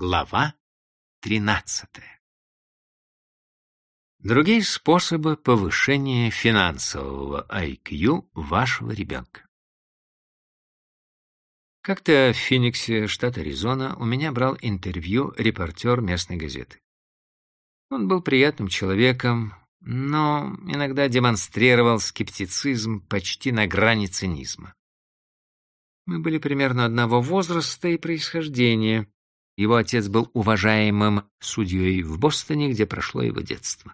Глава тринадцатая. Другие способы повышения финансового IQ вашего ребенка. Как-то в Фениксе, штат Аризона, у меня брал интервью репортер местной газеты. Он был приятным человеком, но иногда демонстрировал скептицизм почти на грани цинизма. Мы были примерно одного возраста и происхождения. Его отец был уважаемым судьей в Бостоне, где прошло его детство.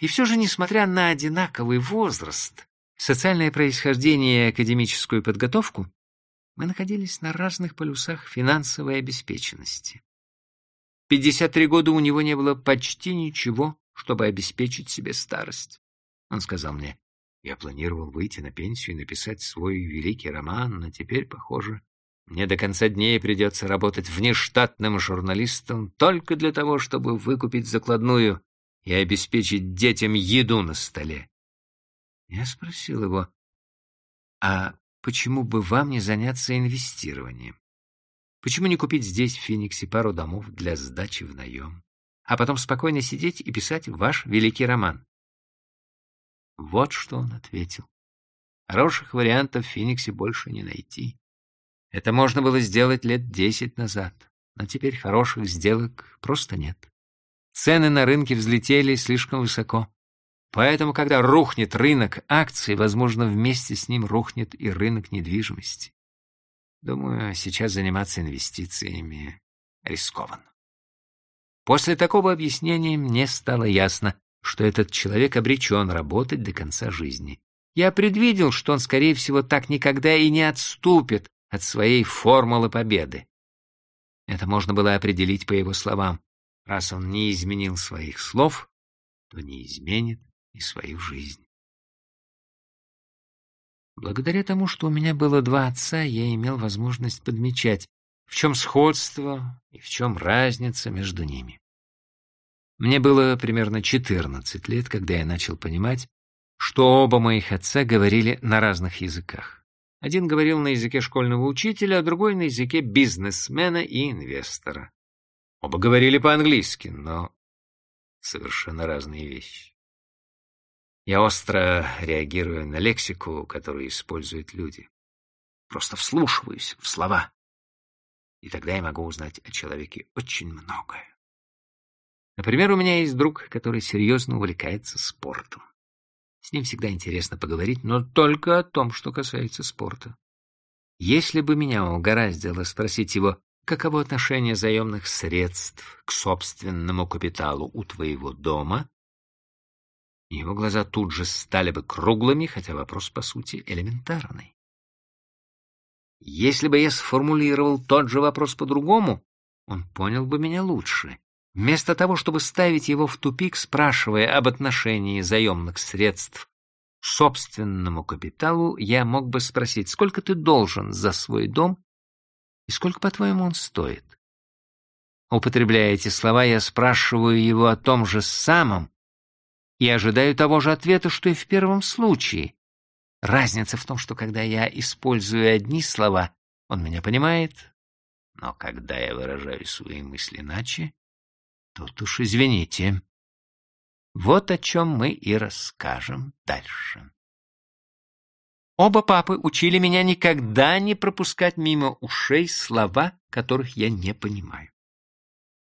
И все же, несмотря на одинаковый возраст, социальное происхождение и академическую подготовку, мы находились на разных полюсах финансовой обеспеченности. В 53 года у него не было почти ничего, чтобы обеспечить себе старость. Он сказал мне, я планировал выйти на пенсию и написать свой великий роман, но теперь, похоже, мне до конца дней придется работать внештатным журналистом только для того, чтобы выкупить закладную и обеспечить детям еду на столе. Я спросил его, а почему бы вам не заняться инвестированием? Почему не купить здесь, в Фениксе, пару домов для сдачи в наем, а потом спокойно сидеть и писать ваш великий роман? Вот что он ответил. Хороших вариантов в Фениксе больше не найти. Это можно было сделать лет десять назад, но теперь хороших сделок просто нет. Цены на рынке взлетели слишком высоко. Поэтому, когда рухнет рынок акций, возможно, вместе с ним рухнет и рынок недвижимости. Думаю, сейчас заниматься инвестициями рискованно. После такого объяснения мне стало ясно, что этот человек обречен работать до конца жизни. Я предвидел, что он, скорее всего, так никогда и не отступит от своей формулы победы. Это можно было определить по его словам. Раз он не изменил своих слов, то не изменит и свою жизнь. Благодаря тому, что у меня было два отца, я имел возможность подмечать, в чем сходство и в чем разница между ними. Мне было примерно 14 лет, когда я начал понимать, что оба моих отца говорили на разных языках. Один говорил на языке школьного учителя, а другой на языке бизнесмена и инвестора. Оба говорили по-английски, но совершенно разные вещи. Я остро реагирую на лексику, которую используют люди. Просто вслушиваюсь в слова. И тогда я могу узнать о человеке очень многое. Например, у меня есть друг, который серьезно увлекается спортом. С ним всегда интересно поговорить, но только о том, что касается спорта. Если бы меня угораздило спросить его, каково отношение заемных средств к собственному капиталу у твоего дома, его глаза тут же стали бы круглыми, хотя вопрос, по сути, элементарный. Если бы я сформулировал тот же вопрос по-другому, он понял бы меня лучше. Вместо того, чтобы ставить его в тупик, спрашивая об отношении заемных средств к собственному капиталу, я мог бы спросить, сколько ты должен за свой дом и сколько, по-твоему, он стоит. Употребляя эти слова, я спрашиваю его о том же самом, и ожидаю того же ответа, что и в первом случае. Разница в том, что когда я использую одни слова, он меня понимает, но когда я выражаю свои мысли иначе, тут уж извините. Вот о чем мы и расскажем дальше. Оба папы учили меня никогда не пропускать мимо ушей слова, которых я не понимаю.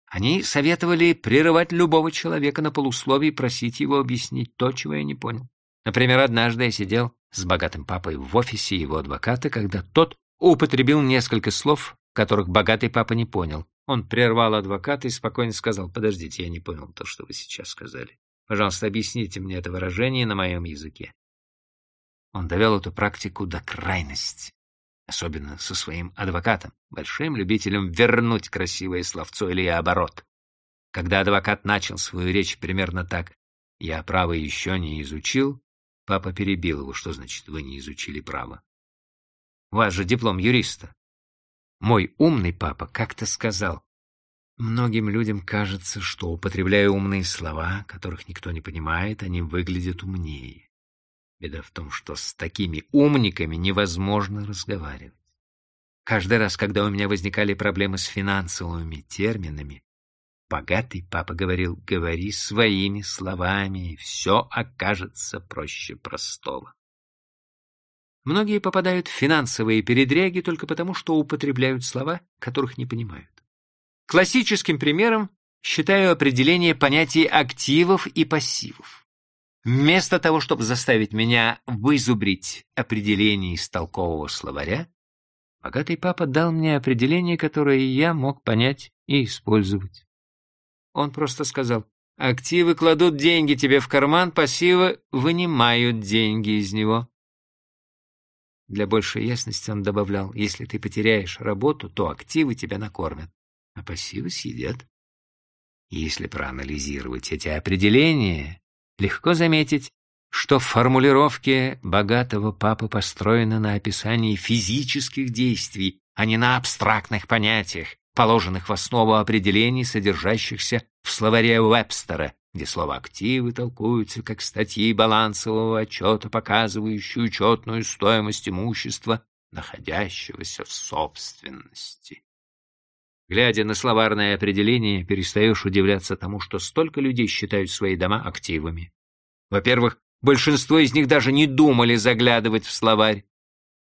Они советовали прерывать любого человека на полусловии и просить его объяснить то, чего я не понял. Например, однажды я сидел с богатым папой в офисе его адвоката, когда тот употребил несколько слов, которых богатый папа не понял. Он прервал адвоката и спокойно сказал, «Подождите, я не понял то, что вы сейчас сказали. Пожалуйста, объясните мне это выражение на моем языке». Он довел эту практику до крайности особенно со своим адвокатом, большим любителем вернуть красивое словцо или оборот. Когда адвокат начал свою речь примерно так «Я право еще не изучил», папа перебил его. «Что значит, вы не изучили право?» «У вас же диплом юриста». Мой умный папа как-то сказал, «Многим людям кажется, что, употребляя умные слова, которых никто не понимает, они выглядят умнее. Беда в том, что с такими умниками невозможно разговаривать. Каждый раз, когда у меня возникали проблемы с финансовыми терминами, богатый папа говорил, говори своими словами, и все окажется проще простого. Многие попадают в финансовые передряги только потому, что употребляют слова, которых не понимают. Классическим примером считаю определение понятий активов и пассивов. Вместо того, чтобы заставить меня вызубрить определение из толкового словаря, богатый папа дал мне определение, которое я мог понять и использовать. Он просто сказал, активы кладут деньги тебе в карман, пассивы вынимают деньги из него. Для большей ясности он добавлял, если ты потеряешь работу, то активы тебя накормят, а пассивы съедят. Если проанализировать эти определения, легко заметить, что в формулировке богатого папы построено на описании физических действий, а не на абстрактных понятиях, положенных в основу определений, содержащихся в словаре Уэбстера, где слова «активы» толкуются как статьи балансового отчета, показывающие учетную стоимость имущества, находящегося в собственности. Глядя на словарное определение, перестаешь удивляться тому, что столько людей считают свои дома активами. Во-первых, большинство из них даже не думали заглядывать в словарь.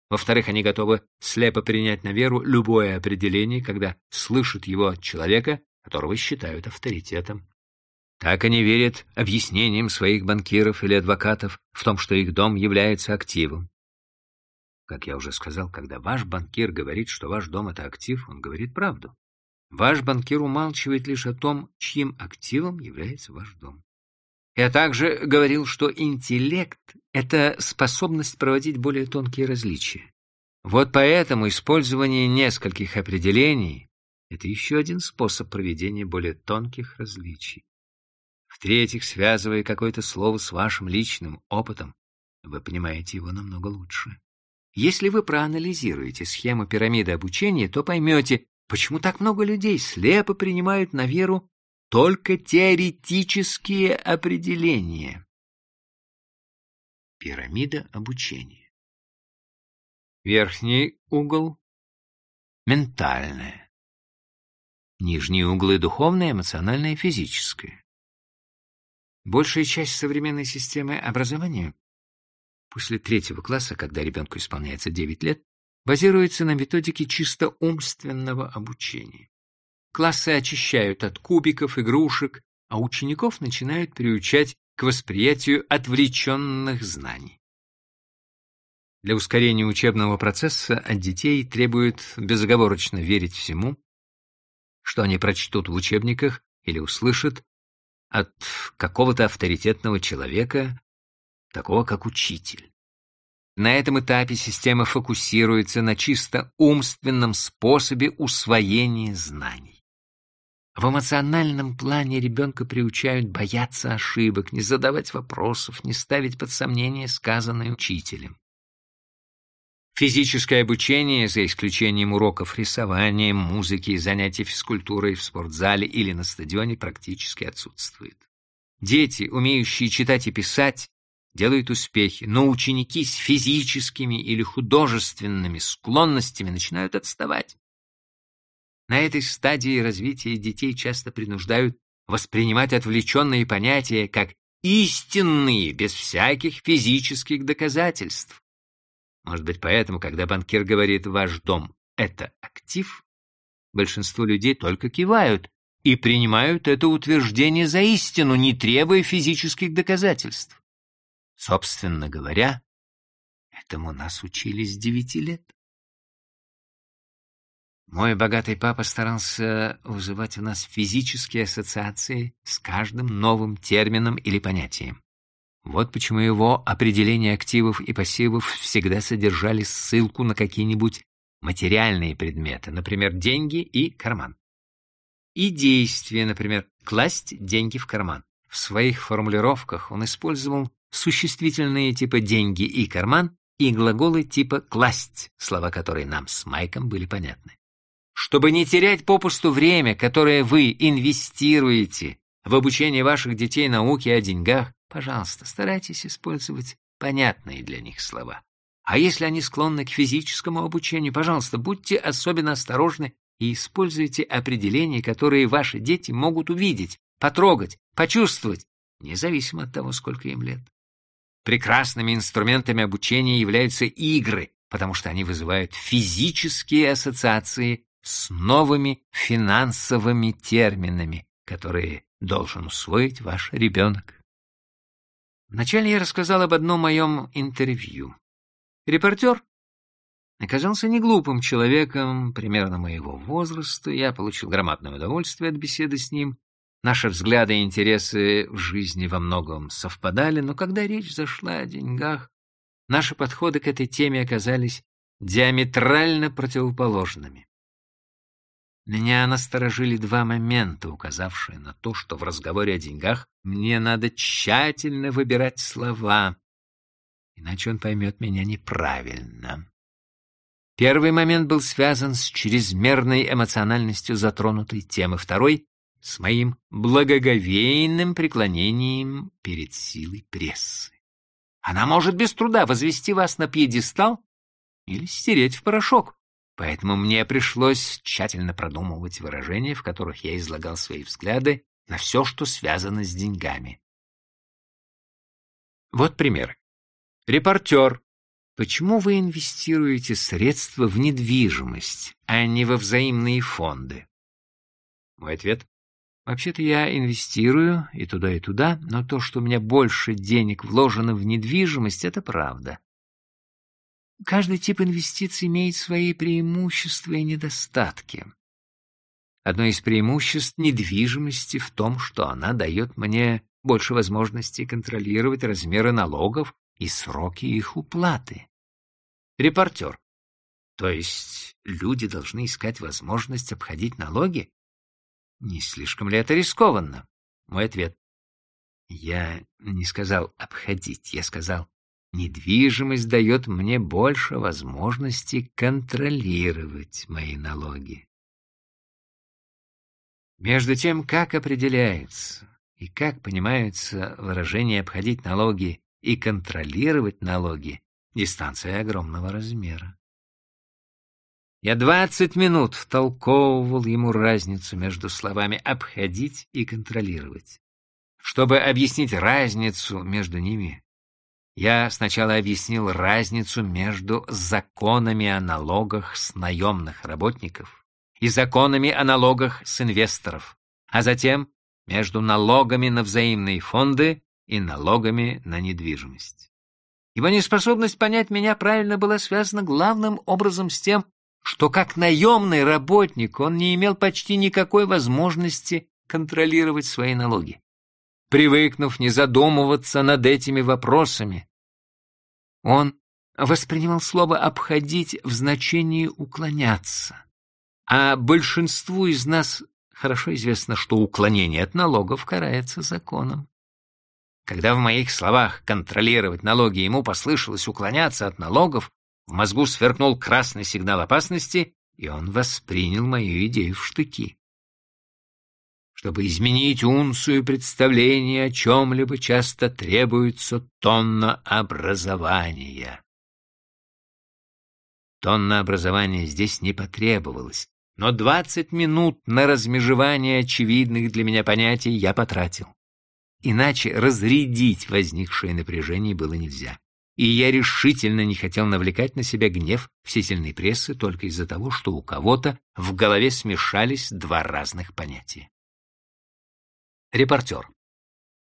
Во-вторых, они готовы слепо принять на веру любое определение, когда слышат его от человека, которого считают авторитетом. Так они верят объяснениям своих банкиров или адвокатов в том, что их дом является активом. Как я уже сказал, когда ваш банкир говорит, что ваш дом — это актив, он говорит правду. Ваш банкир умалчивает лишь о том, чьим активом является ваш дом. Я также говорил, что интеллект — это способность проводить более тонкие различия. Вот поэтому использование нескольких определений — это еще один способ проведения более тонких различий. В-третьих, связывая какое-то слово с вашим личным опытом, вы понимаете его намного лучше. Если вы проанализируете схему пирамиды обучения, то поймете, почему так много людей слепо принимают на веру только теоретические определения. Пирамида обучения. Верхний угол — ментальное. Нижние углы — духовное, эмоциональное физическое. Большая часть современной системы образования после третьего класса, когда ребенку исполняется 9 лет, базируется на методике чисто умственного обучения. Классы очищают от кубиков, игрушек, а учеников начинают приучать к восприятию отвлеченных знаний. Для ускорения учебного процесса от детей требуют безоговорочно верить всему, что они прочтут в учебниках или услышат от какого-то авторитетного человека, такого как учитель. На этом этапе система фокусируется на чисто умственном способе усвоения знаний. В эмоциональном плане ребенка приучают бояться ошибок, не задавать вопросов, не ставить под сомнение сказанное учителем. Физическое обучение, за исключением уроков рисования, музыки и занятий физкультурой в спортзале или на стадионе, практически отсутствует. Дети, умеющие читать и писать, делают успехи, но ученики с физическими или художественными склонностями начинают отставать. На этой стадии развития детей часто принуждают воспринимать отвлеченные понятия как истинные, без всяких физических доказательств. Может быть, поэтому, когда банкир говорит «ваш дом — это актив», большинство людей только кивают и принимают это утверждение за истину, не требуя физических доказательств. Собственно говоря, этому нас учили с девяти лет. Мой богатый папа старался вызывать в нас физические ассоциации с каждым новым термином или понятием. Вот почему его определения активов и пассивов всегда содержали ссылку на какие-нибудь материальные предметы, например, деньги и карман. И действия, например, класть деньги в карман. В своих формулировках он использовал существительные типа «деньги» и «карман» и глаголы типа «класть», слова которые нам с Майком были понятны. Чтобы не терять попусту время, которое вы инвестируете в обучение ваших детей науке о деньгах, Пожалуйста, старайтесь использовать понятные для них слова. А если они склонны к физическому обучению, пожалуйста, будьте особенно осторожны и используйте определения, которые ваши дети могут увидеть, потрогать, почувствовать, независимо от того, сколько им лет. Прекрасными инструментами обучения являются игры, потому что они вызывают физические ассоциации с новыми финансовыми терминами, которые должен усвоить ваш ребенок. Вначале я рассказал об одном моем интервью. Репортер оказался неглупым человеком, примерно моего возраста. Я получил громадное удовольствие от беседы с ним. Наши взгляды и интересы в жизни во многом совпадали, но когда речь зашла о деньгах, наши подходы к этой теме оказались диаметрально противоположными. Меня насторожили два момента, указавшие на то, что в разговоре о деньгах мне надо тщательно выбирать слова, иначе он поймет меня неправильно. Первый момент был связан с чрезмерной эмоциональностью затронутой темы, второй — с моим благоговейным преклонением перед силой прессы. Она может без труда возвести вас на пьедестал или стереть в порошок. Поэтому мне пришлось тщательно продумывать выражения, в которых я излагал свои взгляды на все, что связано с деньгами. Вот пример. Репортер. Почему вы инвестируете средства в недвижимость, а не во взаимные фонды? Мой ответ. Вообще-то я инвестирую и туда, и туда, но то, что у меня больше денег вложено в недвижимость, это правда. Каждый тип инвестиций имеет свои преимущества и недостатки. Одно из преимуществ недвижимости в том, что она дает мне больше возможностей контролировать размеры налогов и сроки их уплаты. Репортер. То есть люди должны искать возможность обходить налоги? Не слишком ли это рискованно? Мой ответ. Я не сказал «обходить», я сказал Недвижимость дает мне больше возможностей контролировать мои налоги. Между тем, как определяется и как понимаются выражения «обходить налоги» и «контролировать налоги», дистанция огромного размера. Я двадцать минут втолковывал ему разницу между словами «обходить» и «контролировать». Чтобы объяснить разницу между ними, я сначала объяснил разницу между законами о налогах с наемных работников и законами о налогах с инвесторов, а затем между налогами на взаимные фонды и налогами на недвижимость. Его неспособность понять меня правильно была связана главным образом с тем, что как наемный работник он не имел почти никакой возможности контролировать свои налоги привыкнув не задумываться над этими вопросами. Он воспринимал слово «обходить» в значении «уклоняться». А большинству из нас хорошо известно, что уклонение от налогов карается законом. Когда в моих словах «контролировать налоги» ему послышалось «уклоняться от налогов», в мозгу сверкнул красный сигнал опасности, и он воспринял мою идею в штыки. Чтобы изменить унцию представления о чем-либо, часто требуется тонна образования. Тонна образования здесь не потребовалось, но двадцать минут на размежевание очевидных для меня понятий я потратил. Иначе разрядить возникшее напряжение было нельзя. И я решительно не хотел навлекать на себя гнев всесильной прессы только из-за того, что у кого-то в голове смешались два разных понятия. Репортер.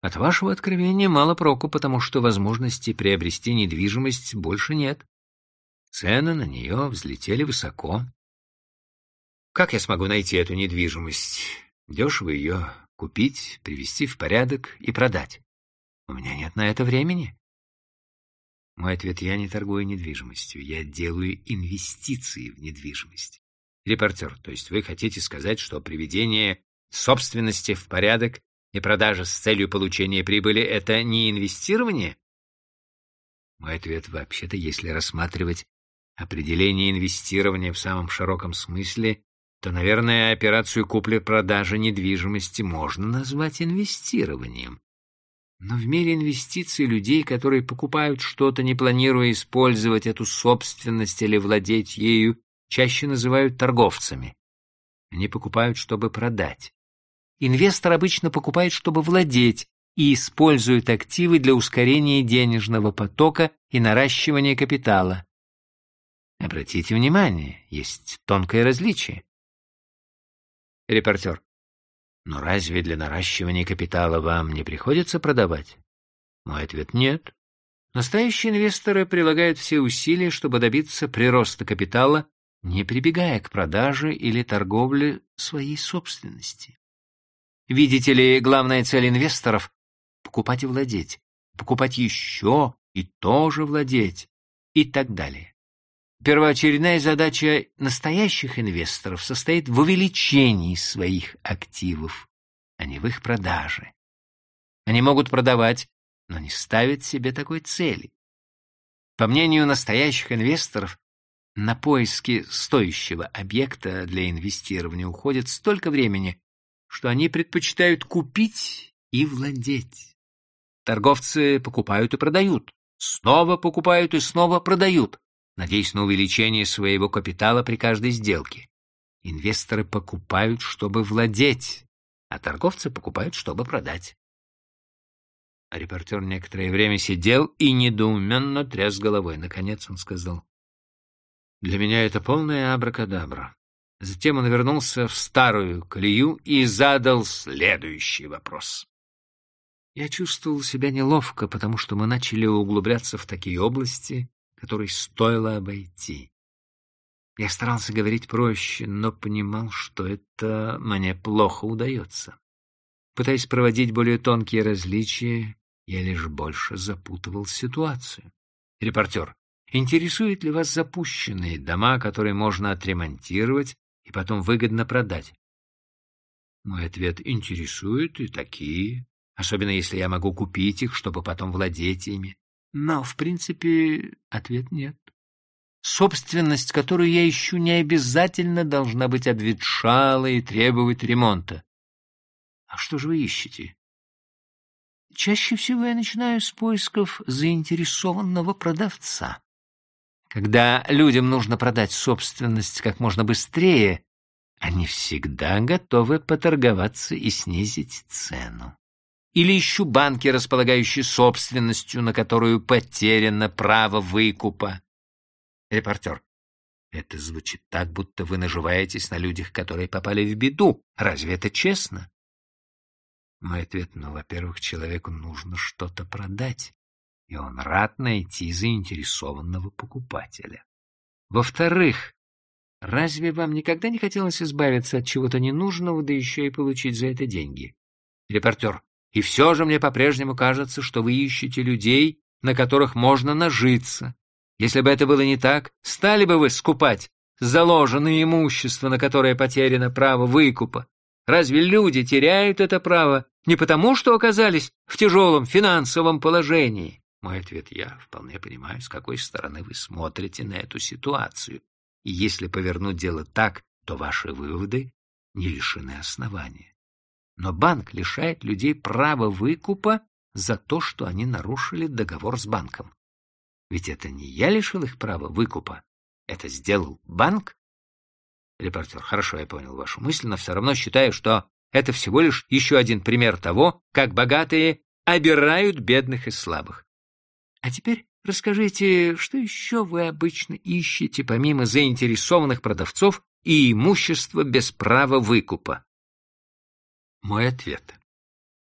От вашего откровения мало проку, потому что возможности приобрести недвижимость больше нет. Цены на нее взлетели высоко. Как я смогу найти эту недвижимость? Дешево ее купить, привести в порядок и продать. У меня нет на это времени. Мой ответ — я не торгую недвижимостью, я делаю инвестиции в недвижимость. Репортер, то есть вы хотите сказать, что приведение собственности в порядок и продажа с целью получения прибыли — это не инвестирование? Мой ответ вообще-то, если рассматривать определение инвестирования в самом широком смысле, то, наверное, операцию купли-продажи недвижимости можно назвать инвестированием. Но в мире инвестиций людей, которые покупают что-то, не планируя использовать эту собственность или владеть ею, чаще называют торговцами. Они покупают, чтобы продать. Инвестор обычно покупает, чтобы владеть, и использует активы для ускорения денежного потока и наращивания капитала. Обратите внимание, есть тонкое различие. Репортер. Но разве для наращивания капитала вам не приходится продавать? Мой ответ — нет. Настоящие инвесторы прилагают все усилия, чтобы добиться прироста капитала, не прибегая к продаже или торговле своей собственности. Видите ли, главная цель инвесторов — покупать и владеть, покупать еще и тоже владеть и так далее. Первоочередная задача настоящих инвесторов состоит в увеличении своих активов, а не в их продаже. Они могут продавать, но не ставят себе такой цели. По мнению настоящих инвесторов, на поиски стоящего объекта для инвестирования уходит столько времени, что они предпочитают купить и владеть. Торговцы покупают и продают, снова покупают и снова продают надеясь на увеличение своего капитала при каждой сделке. Инвесторы покупают, чтобы владеть, а торговцы покупают, чтобы продать. А репортер некоторое время сидел и недоуменно тряс головой. Наконец он сказал, «Для меня это полная абракадабра». Затем он вернулся в старую колею и задал следующий вопрос. Я чувствовал себя неловко, потому что мы начали углубляться в такие области, который стоило обойти. Я старался говорить проще, но понимал, что это мне плохо удается. Пытаясь проводить более тонкие различия, я лишь больше запутывал ситуацию. Репортер, интересуют ли вас запущенные дома, которые можно отремонтировать и потом выгодно продать? Мой ответ интересует и такие, особенно если я могу купить их, чтобы потом владеть ими. Но, в принципе, ответ нет. Собственность, которую я ищу, не обязательно должна быть обветшалой и требовать ремонта. А что же вы ищете? Чаще всего я начинаю с поисков заинтересованного продавца. Когда людям нужно продать собственность как можно быстрее, они всегда готовы поторговаться и снизить цену или ищу банки, располагающие собственностью, на которую потеряно право выкупа. Репортер. Это звучит так, будто вы наживаетесь на людях, которые попали в беду. Разве это честно? Мой ответ, ну, во-первых, человеку нужно что-то продать, и он рад найти заинтересованного покупателя. Во-вторых, разве вам никогда не хотелось избавиться от чего-то ненужного, да еще и получить за это деньги? Репортер. И все же мне по-прежнему кажется, что вы ищете людей, на которых можно нажиться. Если бы это было не так, стали бы вы скупать заложенное имущество, на которое потеряно право выкупа. Разве люди теряют это право не потому, что оказались в тяжелом финансовом положении? Мой ответ — я вполне понимаю, с какой стороны вы смотрите на эту ситуацию. И если повернуть дело так, то ваши выводы не лишены основания но банк лишает людей права выкупа за то, что они нарушили договор с банком. Ведь это не я лишил их права выкупа, это сделал банк. Репортер, хорошо, я понял вашу мысль, но все равно считаю, что это всего лишь еще один пример того, как богатые обирают бедных и слабых. А теперь расскажите, что еще вы обычно ищете, помимо заинтересованных продавцов и имущества без права выкупа? Мой ответ.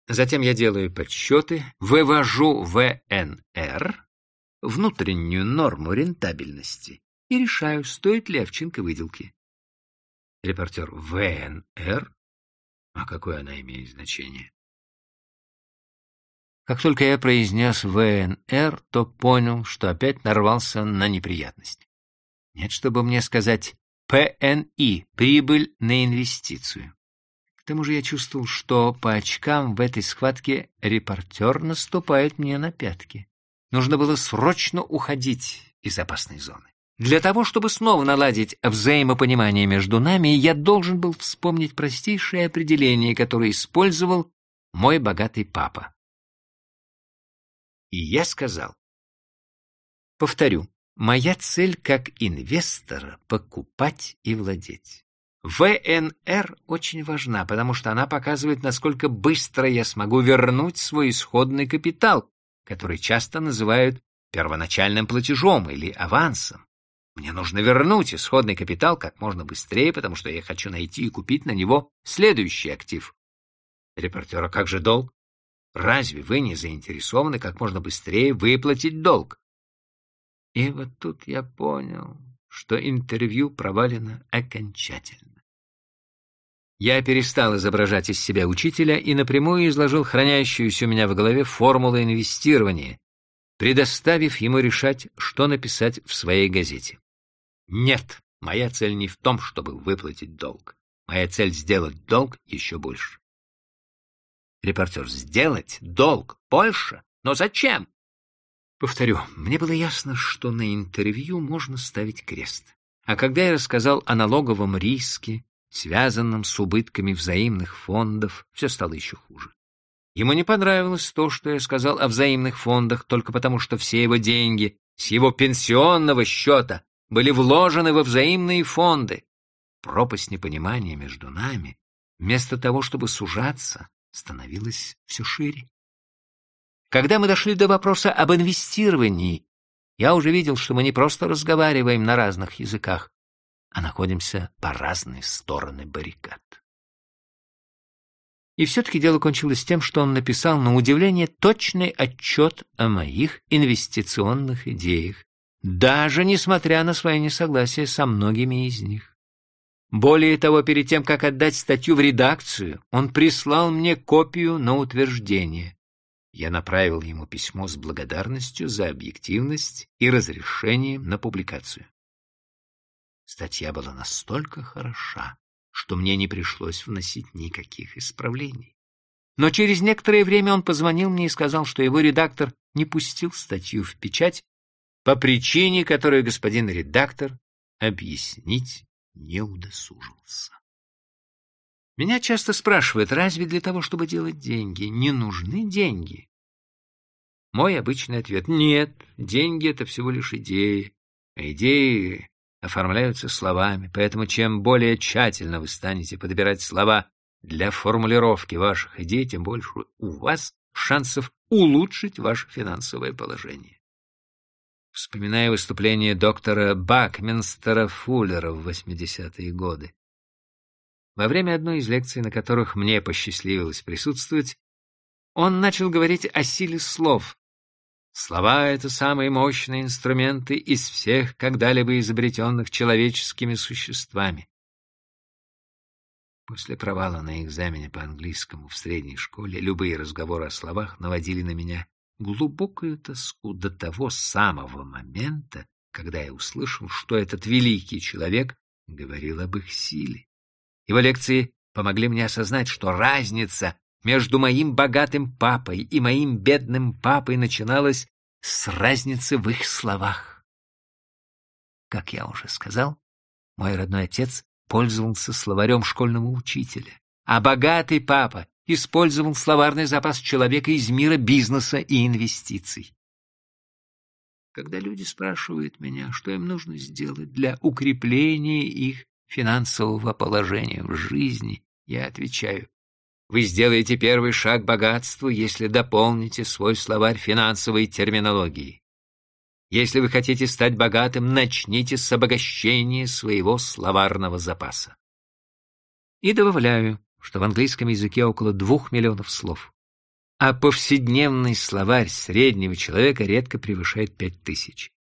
Затем я делаю подсчеты, вывожу ВНР, внутреннюю норму рентабельности, и решаю, стоит ли овчинка выделки. Репортер ВНР? А какое она имеет значение? Как только я произнес ВНР, то понял, что опять нарвался на неприятность. Нет, чтобы мне сказать ПНИ — прибыль на инвестицию. К тому же я чувствовал, что по очкам в этой схватке репортер наступает мне на пятки. Нужно было срочно уходить из опасной зоны. Для того, чтобы снова наладить взаимопонимание между нами, я должен был вспомнить простейшее определение, которое использовал мой богатый папа. И я сказал, повторю, моя цель как инвестора — покупать и владеть. ВНР очень важна, потому что она показывает, насколько быстро я смогу вернуть свой исходный капитал, который часто называют первоначальным платежом или авансом. Мне нужно вернуть исходный капитал как можно быстрее, потому что я хочу найти и купить на него следующий актив. Репортер, а как же долг? Разве вы не заинтересованы как можно быстрее выплатить долг? И вот тут я понял, что интервью провалено окончательно. Я перестал изображать из себя учителя и напрямую изложил хранящуюся у меня в голове формулу инвестирования, предоставив ему решать, что написать в своей газете. Нет, моя цель не в том, чтобы выплатить долг. Моя цель — сделать долг еще больше. Репортер, сделать долг больше? Но зачем? Повторю, мне было ясно, что на интервью можно ставить крест. А когда я рассказал о налоговом риске, связанном с убытками взаимных фондов, все стало еще хуже. Ему не понравилось то, что я сказал о взаимных фондах, только потому что все его деньги с его пенсионного счета были вложены во взаимные фонды. Пропасть непонимания между нами, вместо того, чтобы сужаться, становилась все шире. Когда мы дошли до вопроса об инвестировании, я уже видел, что мы не просто разговариваем на разных языках, а находимся по разные стороны баррикад. И все-таки дело кончилось тем, что он написал, на удивление, точный отчет о моих инвестиционных идеях, даже несмотря на свое несогласие со многими из них. Более того, перед тем, как отдать статью в редакцию, он прислал мне копию на утверждение. Я направил ему письмо с благодарностью за объективность и разрешением на публикацию. Статья была настолько хороша, что мне не пришлось вносить никаких исправлений. Но через некоторое время он позвонил мне и сказал, что его редактор не пустил статью в печать по причине, которую господин редактор объяснить не удосужился. Меня часто спрашивают, разве для того, чтобы делать деньги, не нужны деньги? Мой обычный ответ — нет, деньги — это всего лишь идеи, а идеи оформляются словами, поэтому чем более тщательно вы станете подбирать слова для формулировки ваших идей, тем больше у вас шансов улучшить ваше финансовое положение. Вспоминая выступление доктора Бакминстера Фуллера в 80-е годы. Во время одной из лекций, на которых мне посчастливилось присутствовать, он начал говорить о силе слов. Слова — это самые мощные инструменты из всех когда-либо изобретенных человеческими существами. После провала на экзамене по английскому в средней школе любые разговоры о словах наводили на меня глубокую тоску до того самого момента, когда я услышал, что этот великий человек говорил об их силе. Его лекции помогли мне осознать, что разница между моим богатым папой и моим бедным папой начиналась с разницы в их словах. Как я уже сказал, мой родной отец пользовался словарем школьного учителя, а богатый папа использовал словарный запас человека из мира бизнеса и инвестиций. Когда люди спрашивают меня, что им нужно сделать для укрепления их финансового положения в жизни, я отвечаю, вы сделаете первый шаг к богатству, если дополните свой словарь финансовой терминологии. Если вы хотите стать богатым, начните с обогащения своего словарного запаса. И добавляю, что в английском языке около двух миллионов слов, а повседневный словарь среднего человека редко превышает пять тысяч.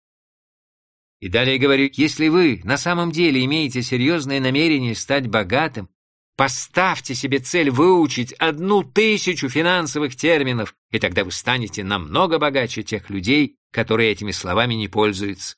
И далее говорю, если вы на самом деле имеете серьезное намерение стать богатым, поставьте себе цель выучить одну тысячу финансовых терминов, и тогда вы станете намного богаче тех людей, которые этими словами не пользуются.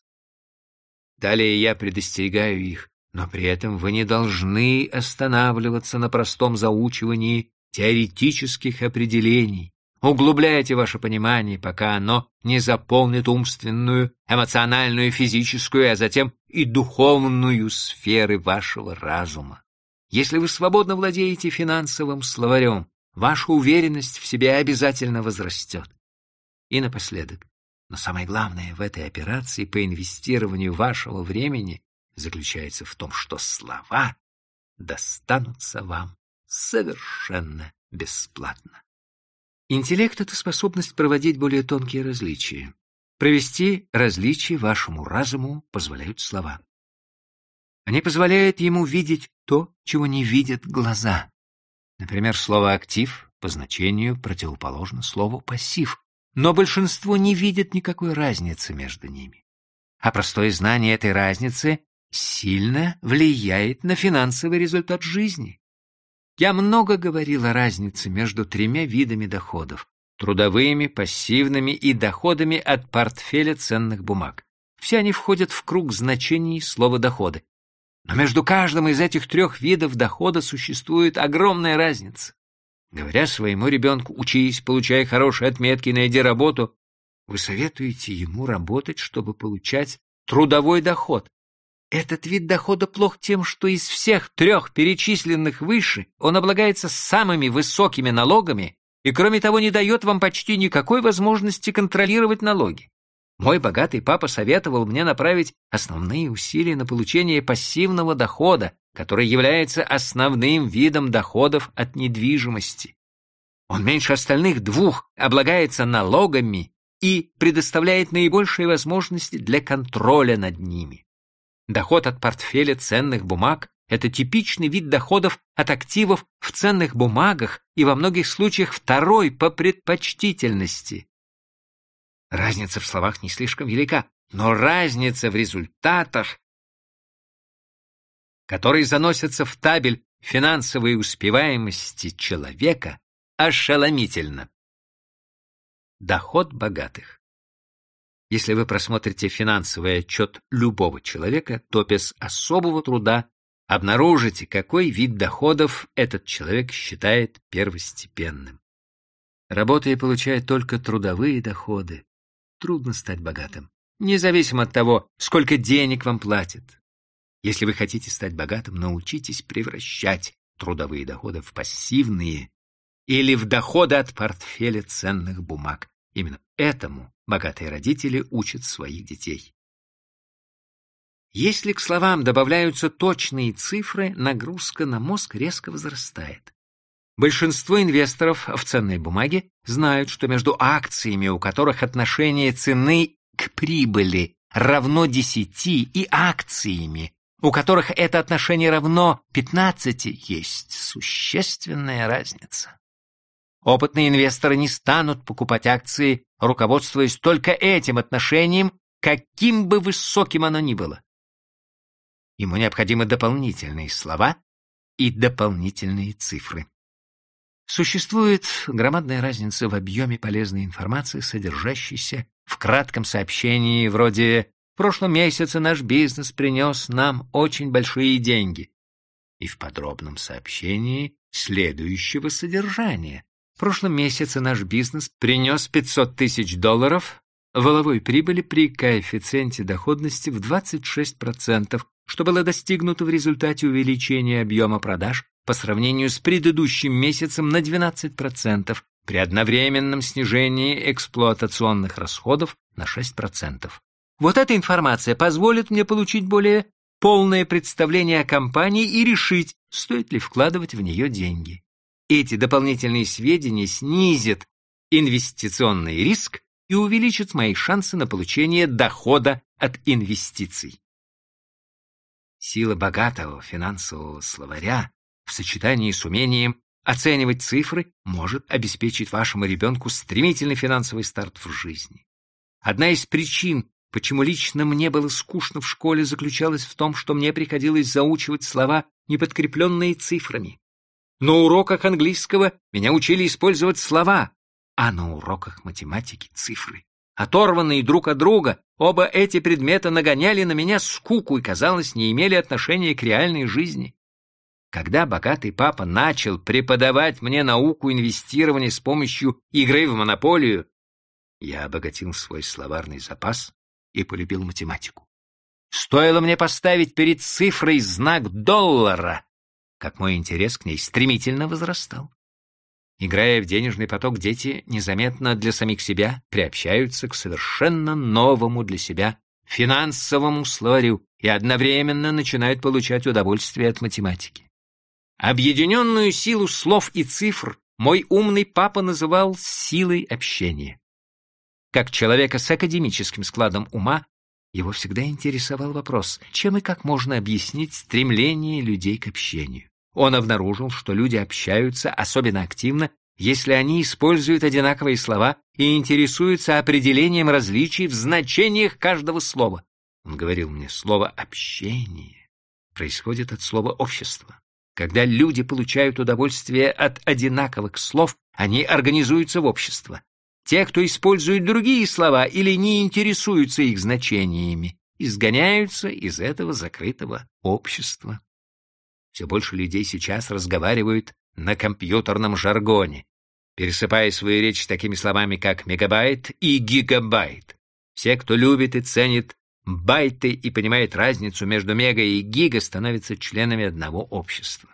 Далее я предостерегаю их, но при этом вы не должны останавливаться на простом заучивании теоретических определений. Углубляйте ваше понимание, пока оно не заполнит умственную, эмоциональную, физическую, а затем и духовную сферы вашего разума. Если вы свободно владеете финансовым словарем, ваша уверенность в себе обязательно возрастет. И напоследок, но самое главное в этой операции по инвестированию вашего времени заключается в том, что слова достанутся вам совершенно бесплатно. Интеллект — это способность проводить более тонкие различия. Провести различия вашему разуму позволяют слова. Они позволяют ему видеть то, чего не видят глаза. Например, слово «актив» по значению противоположно слову «пассив», но большинство не видит никакой разницы между ними. А простое знание этой разницы сильно влияет на финансовый результат жизни. Я много говорил о разнице между тремя видами доходов – трудовыми, пассивными и доходами от портфеля ценных бумаг. Все они входят в круг значений слова «доходы». Но между каждым из этих трех видов дохода существует огромная разница. Говоря своему ребенку «учись, получай хорошие отметки, найди работу», вы советуете ему работать, чтобы получать трудовой доход. Этот вид дохода плох тем, что из всех трех перечисленных выше он облагается самыми высокими налогами и, кроме того, не дает вам почти никакой возможности контролировать налоги. Мой богатый папа советовал мне направить основные усилия на получение пассивного дохода, который является основным видом доходов от недвижимости. Он меньше остальных двух облагается налогами и предоставляет наибольшие возможности для контроля над ними. Доход от портфеля ценных бумаг – это типичный вид доходов от активов в ценных бумагах и во многих случаях второй по предпочтительности. Разница в словах не слишком велика, но разница в результатах которые заносятся в табель финансовой успеваемости человека, ошеломительно. Доход богатых. Если вы просмотрите финансовый отчет любого человека, то без особого труда обнаружите, какой вид доходов этот человек считает первостепенным. Работая получая только трудовые доходы, трудно стать богатым, независимо от того, сколько денег вам платят. Если вы хотите стать богатым, научитесь превращать трудовые доходы в пассивные или в доходы от портфеля ценных бумаг. Именно этому богатые родители учат своих детей. Если к словам добавляются точные цифры, нагрузка на мозг резко возрастает. Большинство инвесторов в ценные бумаги знают, что между акциями, у которых отношение цены к прибыли равно 10, и акциями, у которых это отношение равно 15, есть существенная разница. Опытные инвесторы не станут покупать акции, руководствуясь только этим отношением, каким бы высоким оно ни было. Ему необходимы дополнительные слова и дополнительные цифры. Существует громадная разница в объеме полезной информации, содержащейся в кратком сообщении вроде прошлом месяце наш бизнес принес нам очень большие деньги. И в подробном сообщении следующего содержания. В прошлом месяце наш бизнес принес 500 тысяч долларов воловой прибыли при коэффициенте доходности в 26%, что было достигнуто в результате увеличения объема продаж по сравнению с предыдущим месяцем на 12% при одновременном снижении эксплуатационных расходов на 6%. Вот эта информация позволит мне получить более полное представление о компании и решить, стоит ли вкладывать в нее деньги. Эти дополнительные сведения снизят инвестиционный риск и увеличат мои шансы на получение дохода от инвестиций. Сила богатого финансового словаря в сочетании с умением оценивать цифры может обеспечить вашему ребенку стремительный финансовый старт в жизни. Одна из причин, Почему лично мне было скучно в школе, заключалось в том, что мне приходилось заучивать слова, не подкрепленные цифрами. На уроках английского меня учили использовать слова, а на уроках математики — цифры. Оторванные друг от друга, оба эти предмета нагоняли на меня скуку и, казалось, не имели отношения к реальной жизни. Когда богатый папа начал преподавать мне науку инвестирования с помощью игры в монополию, я обогатил свой словарный запас и полюбил математику. Стоило мне поставить перед цифрой знак доллара, как мой интерес к ней стремительно возрастал. Играя в денежный поток, дети незаметно для самих себя приобщаются к совершенно новому для себя финансовому словарю и одновременно начинают получать удовольствие от математики. Объединенную силу слов и цифр мой умный папа называл силой общения. Как человека с академическим складом ума, его всегда интересовал вопрос, чем и как можно объяснить стремление людей к общению. Он обнаружил, что люди общаются особенно активно, если они используют одинаковые слова и интересуются определением различий в значениях каждого слова. Он говорил мне, слово «общение» происходит от слова «общество». Когда люди получают удовольствие от одинаковых слов, они организуются в общество. Те, кто использует другие слова или не интересуются их значениями, изгоняются из этого закрытого общества. Все больше людей сейчас разговаривают на компьютерном жаргоне, пересыпая свою речь такими словами, как мегабайт и гигабайт. Все, кто любит и ценит байты и понимает разницу между мега и гига, становятся членами одного общества.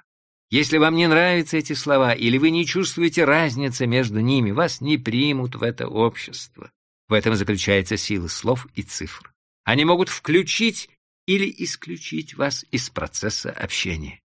Если вам не нравятся эти слова или вы не чувствуете разницы между ними, вас не примут в это общество. В этом заключается сила слов и цифр. Они могут включить или исключить вас из процесса общения.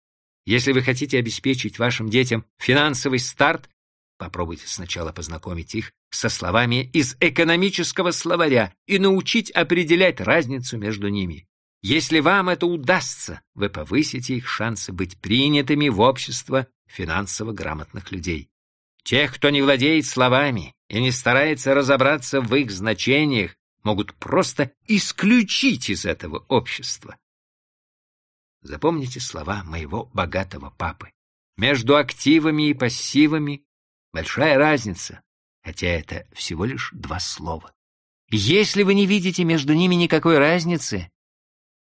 Если вы хотите обеспечить вашим детям финансовый старт, попробуйте сначала познакомить их со словами из экономического словаря и научить определять разницу между ними. Если вам это удастся, вы повысите их шансы быть принятыми в общество финансово грамотных людей. Тех, кто не владеет словами и не старается разобраться в их значениях, могут просто исключить из этого общества. Запомните слова моего богатого папы. Между активами и пассивами большая разница, хотя это всего лишь два слова. Если вы не видите между ними никакой разницы,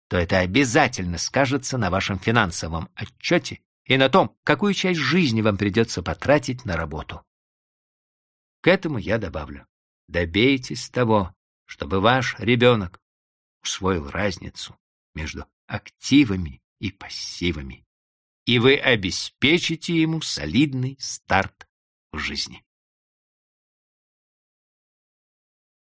то это обязательно скажется на вашем финансовом отчете и на том, какую часть жизни вам придется потратить на работу. К этому я добавлю. Добейтесь того, чтобы ваш ребенок усвоил разницу между активами и пассивами, и вы обеспечите ему солидный старт в жизни.